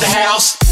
the house.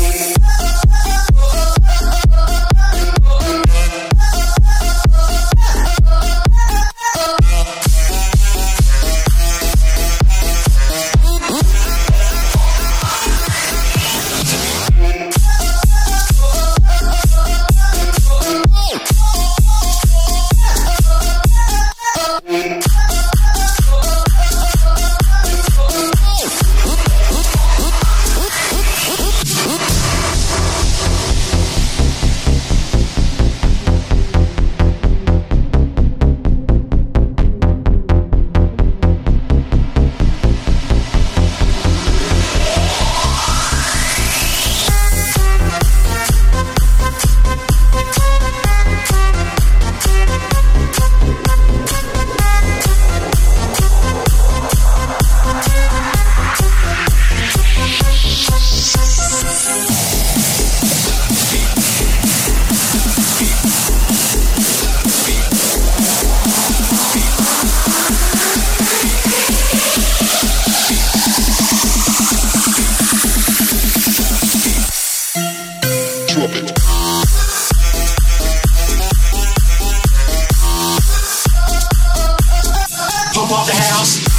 off the house.